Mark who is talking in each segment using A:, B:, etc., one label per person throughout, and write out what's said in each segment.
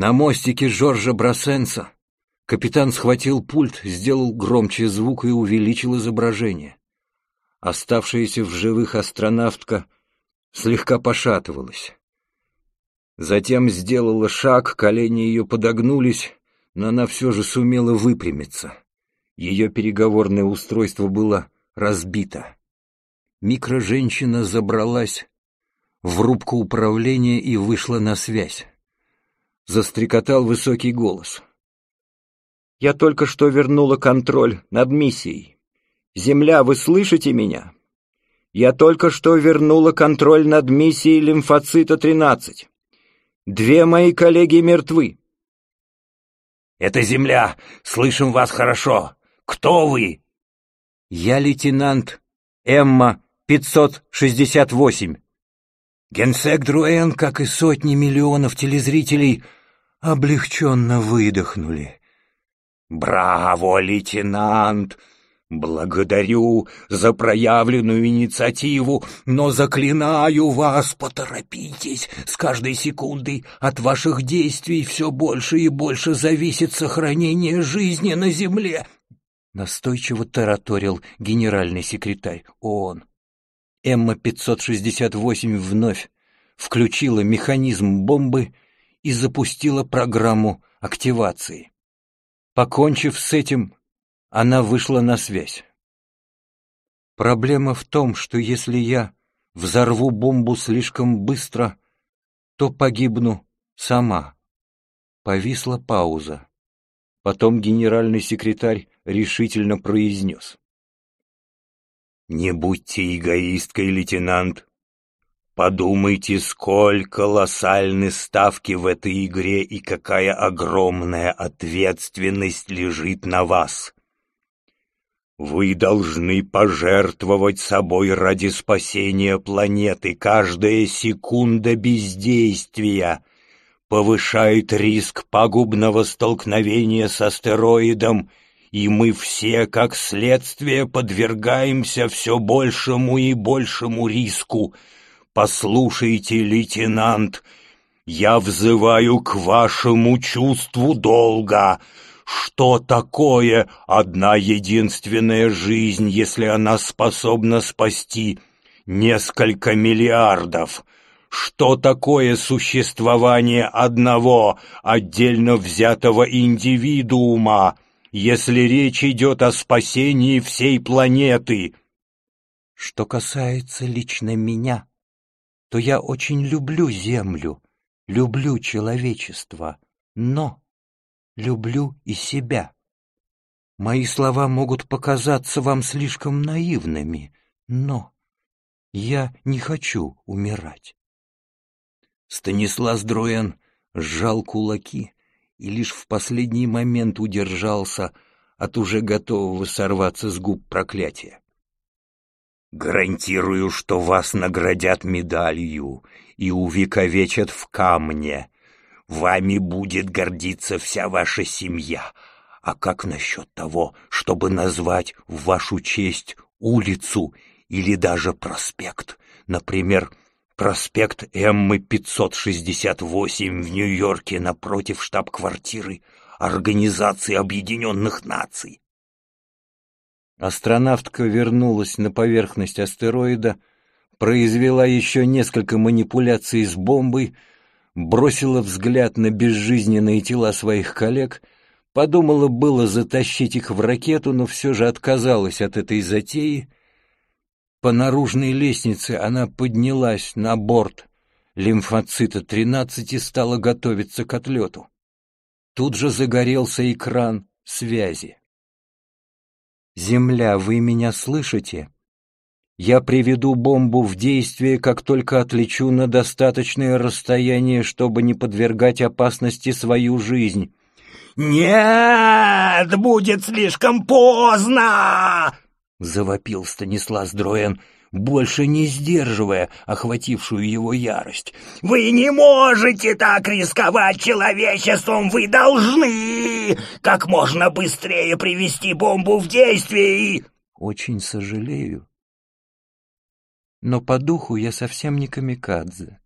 A: На мостике Жоржа Брасенса капитан схватил пульт, сделал громче звук и увеличил изображение. Оставшаяся в живых астронавтка слегка пошатывалась. Затем сделала шаг, колени ее подогнулись, но она все же сумела выпрямиться. Ее переговорное устройство было разбито. Микроженщина забралась в рубку управления и вышла на связь. Застрекотал высокий голос. «Я только что вернула контроль над миссией. Земля, вы слышите меня? Я только что вернула контроль над миссией лимфоцита-13. Две мои коллеги мертвы».
B: «Это Земля! Слышим вас хорошо! Кто вы?»
A: «Я лейтенант Эмма 568». Генсек Друэн, как и сотни миллионов телезрителей, облегченно выдохнули.
B: «Браво, лейтенант! Благодарю за проявленную инициативу, но заклинаю вас, поторопитесь. С каждой секундой от ваших действий все больше и больше зависит сохранение жизни на Земле».
A: Настойчиво тараторил генеральный секретарь ООН. Эмма-568 вновь включила механизм бомбы и запустила программу активации. Покончив с этим, она вышла на связь. Проблема в том, что если я взорву бомбу слишком быстро, то погибну сама. Повисла пауза. Потом генеральный секретарь решительно произнес.
B: Не будьте эгоисткой, лейтенант. Подумайте, сколь колоссальны ставки в этой игре и какая огромная ответственность лежит на вас. Вы должны пожертвовать собой ради спасения планеты. Каждая секунда бездействия повышает риск пагубного столкновения с астероидом и мы все, как следствие, подвергаемся все большему и большему риску. Послушайте, лейтенант, я взываю к вашему чувству долга. Что такое одна единственная жизнь, если она способна спасти несколько миллиардов? Что такое существование одного отдельно взятого индивидуума? если речь идет о спасении всей планеты.
A: Что касается лично меня, то я очень люблю Землю, люблю человечество, но люблю и себя. Мои слова могут показаться вам слишком наивными, но я не хочу умирать. Станислав Дроен сжал кулаки, и лишь в последний момент удержался от уже готового сорваться с губ проклятия.
B: «Гарантирую, что вас наградят медалью и увековечат в камне. Вами будет гордиться вся ваша семья. А как насчет того, чтобы назвать в вашу честь улицу или даже проспект? Например, Проспект Эммы 568 в Нью-Йорке напротив штаб-квартиры Организации Объединенных Наций.
A: Астронавтка вернулась на поверхность астероида, произвела еще несколько манипуляций с бомбой, бросила взгляд на безжизненные тела своих коллег, подумала было затащить их в ракету, но все же отказалась от этой затеи по наружной лестнице она поднялась на борт лимфоцита-13 и стала готовиться к отлету. Тут же загорелся экран связи. «Земля, вы меня слышите? Я приведу бомбу в действие, как только отлечу на достаточное расстояние, чтобы не подвергать опасности свою жизнь».
B: «Нет, будет слишком поздно!»
A: — завопил Станислав Дроен, больше не сдерживая охватившую его ярость.
B: «Вы не можете так рисковать человечеством! Вы должны как можно быстрее привести бомбу в действие и...»
A: «Очень сожалею, но по духу я совсем не камикадзе.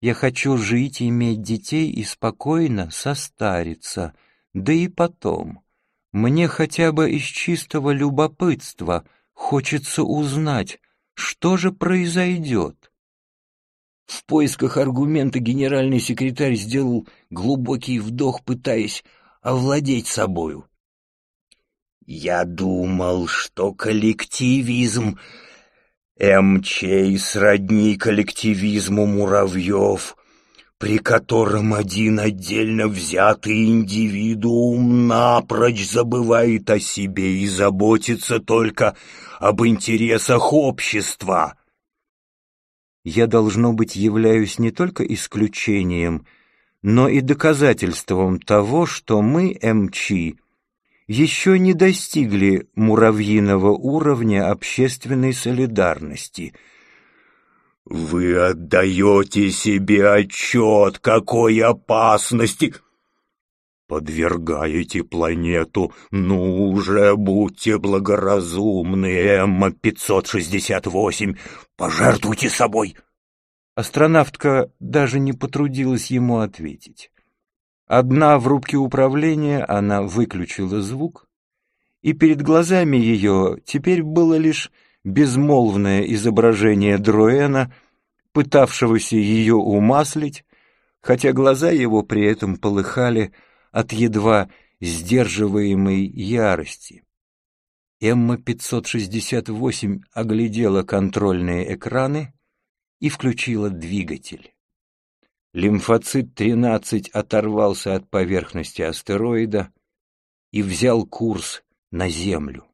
A: Я хочу жить, иметь детей и спокойно состариться. Да и потом. Мне хотя бы из чистого любопытства хочется узнать, что же произойдет. В поисках аргумента генеральный секретарь сделал глубокий вдох, пытаясь овладеть собою.
B: «Я думал, что коллективизм МЧ сродни коллективизму муравьев, при котором один отдельно взятый индивидуум напрочь забывает о себе и заботится только об интересах общества.
A: Я, должно быть, являюсь не только исключением, но и доказательством того, что мы, МЧ, еще не достигли муравьиного уровня общественной солидарности.
B: «Вы отдаете себе отчет, какой опасности...» «Подвергаете планету, ну уже будьте благоразумны, Эмма-568, пожертвуйте собой!»
A: Астронавтка даже не потрудилась ему ответить. Одна в рубке управления она выключила звук, и перед глазами ее теперь было лишь безмолвное изображение Дроэна, пытавшегося ее умаслить, хотя глаза его при этом полыхали от едва сдерживаемой ярости. Эмма-568 оглядела контрольные экраны и включила двигатель. Лимфоцит-13 оторвался от поверхности астероида и взял курс на Землю.